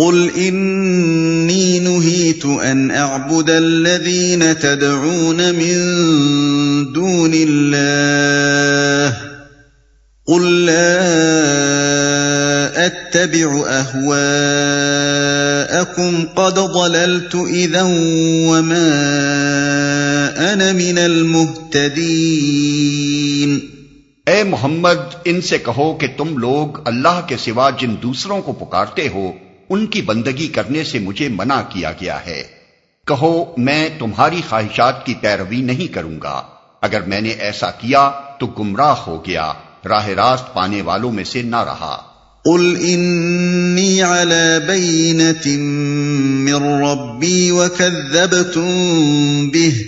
قل انی نهیت ان اعبد الذین تدعون من دون اللہ قل لا اتبع اهواءكم قد ضللت اذا وما انا من المهتدين اے محمد، ان سے کہو کہ تم لوگ اللہ کے سوا جن دوسروں کو پکارتے ہو ان کی بندگی کرنے سے مجھے منع کیا گیا ہے۔ کہو، میں تمہاری خواہشات کی پیروی نہیں کروں گا۔ اگر میں نے ایسا کیا تو گمراہ ہو گیا۔ راہ راست پانے والوں میں سے نہ رہا۔ قل انی على بینت من ربی وکذبتم به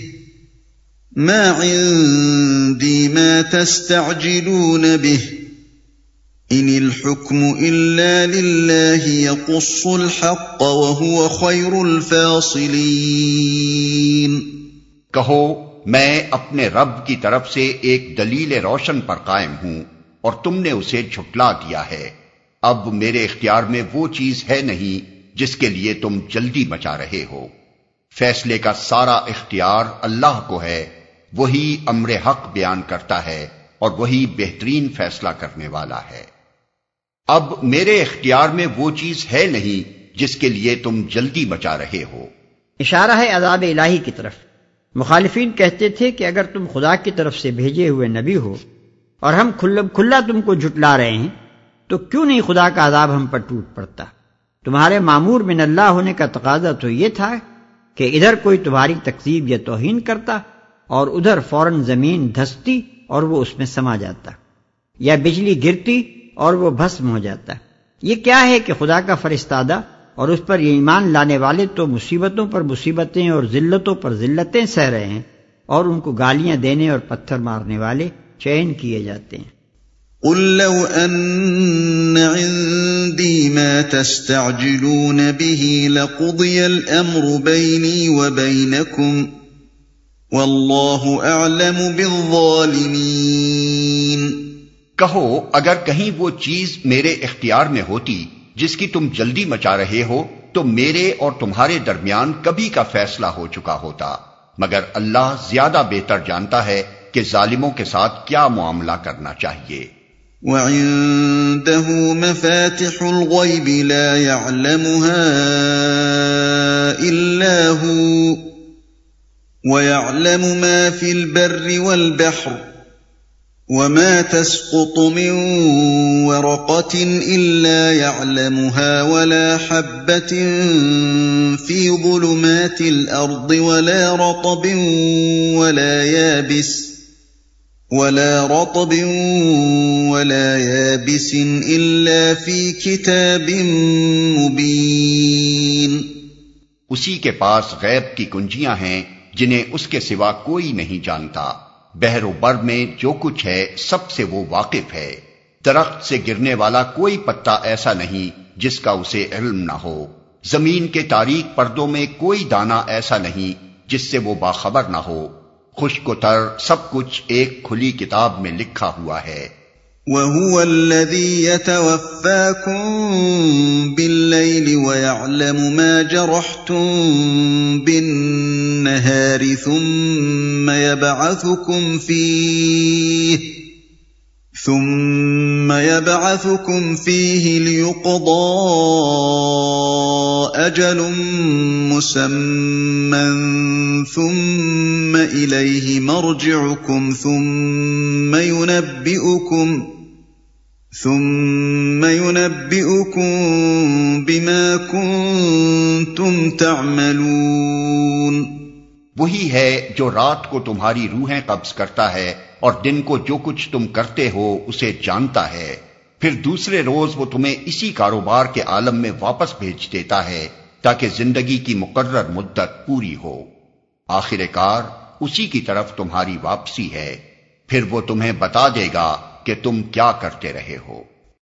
ما عندی ما تستعجلون به ان الحكم الا لله يقص الحق وهو خير الفاصلين. کہو، میں اپنے رب کی طرف سے ایک دلیل روشن پر قائم ہوں اور تم نے اسے جھٹلا دیا ہے۔ اب میرے اختیار میں وہ چیز ہے نہیں جس کے لیے تم جلدی مچا رہے ہو۔ فیصلے کا سارا اختیار اللہ کو ہے، وہی امر حق بیان کرتا ہے اور وہی بہترین فیصلہ کرنے والا ہے۔ اب میرے اختیار میں وہ چیز ہے نہیں جس کے لیے تم جلدی مچا رہے ہو۔ اشارہ ہے عذاب الہی کی طرف۔ مخالفین کہتے تھے کہ اگر تم خدا کی طرف سے بھیجے ہوئے نبی ہو اور ہم کھلا تم کو جھٹلا رہے ہیں، تو کیوں نہیں خدا کا عذاب ہم پر ٹوٹ پڑتا؟ تمہارے معمور من اللہ ہونے کا تقاضا تو یہ تھا کہ ادھر کوئی تمہاری تقسیب یا توہین کرتا اور ادھر فوراً زمین دھستی اور وہ اس میں سما جاتا۔ یا بجلی گرتی اور وہ بھسم ہو جاتا یہ کیا ہے کہ خدا کا فرستادہ اور اس پر یہ ایمان لانے والے تو مصیبتوں پر مصیبتیں اور ذلتوں پر ذلتیں سہ رہے ہیں اور ان کو گالیاں دینے اور پتھر مارنے والے چین کیے جاتے ہیں۔ قل لو ان عندي ما تستعجلون به لقضي الامر بيني وبينكم والله اعلم بالظالمين۔ کہو اگر کہیں وہ چیز میرے اختیار میں ہوتی جس کی تم جلدی مچا رہے ہو تو میرے اور تمہارے درمیان کبھی کا فیصلہ ہو چکا ہوتا۔ مگر اللہ زیادہ بہتر جانتا ہے کہ ظالموں کے ساتھ کیا معاملہ کرنا چاہیے۔ وعنده مفاتح الغيب لا يعلمها إلا هو ويعلم ما في البر والبحر وما تسقط من ورقة إلا يعلمها ولا حبة في ظلمات الأرض ولا رطب ولا يابس ولا رطب ولا يابس إلا في كتاب مبين اسی کے پاس غیب کی کنجیاں ہیں جنہیں اس کے سوا کوئی نہیں جانتا۔ بحر و بر میں جو کچھ ہے، سب سے وہ واقف ہے۔ درخت سے گرنے والا کوئی پتا ایسا نہیں جس کا اسے علم نہ ہو۔ زمین کے تاریخ پردوں میں کوئی دانا ایسا نہیں جس سے وہ باخبر نہ ہو۔ خشک و تر سب کچھ ایک کھلی کتاب میں لکھا ہوا ہے۔ وَهُوَ الَّذِي يَتَوَفَّاكُمْ بِاللَّيْلِ وَيَعْلَمُ مَا جَرَحْتُمْ بِالنَّهَارِ ثُمَّ يَبْعَثُكُمْ فِيهِ ثُمَّ يَبْعَثُكُمْ فِيهِ لِيُقْضَى أَجَلٌ مُّسَمًّى ثُمَّ إِلَيْهِ مَرْجِعُكُمْ ثُمَّ يُنَبِّئُكُمْ ثم ينبئكم بما كنتم تعملون وہی ہے جو رات کو تمہاری روحیں قبض کرتا ہے اور دن کو جو کچھ تم کرتے ہو اسے جانتا ہے۔ پھر دوسرے روز وہ تمہیں اسی کاروبار کے عالم میں واپس بھیج دیتا ہے تاکہ زندگی کی مقرر مدت پوری ہو۔ آخر کار اسی کی طرف تمہاری واپسی ہے۔ پھر وہ تمہیں بتا دے گا کہ تم کیا کرتے رہے ہو۔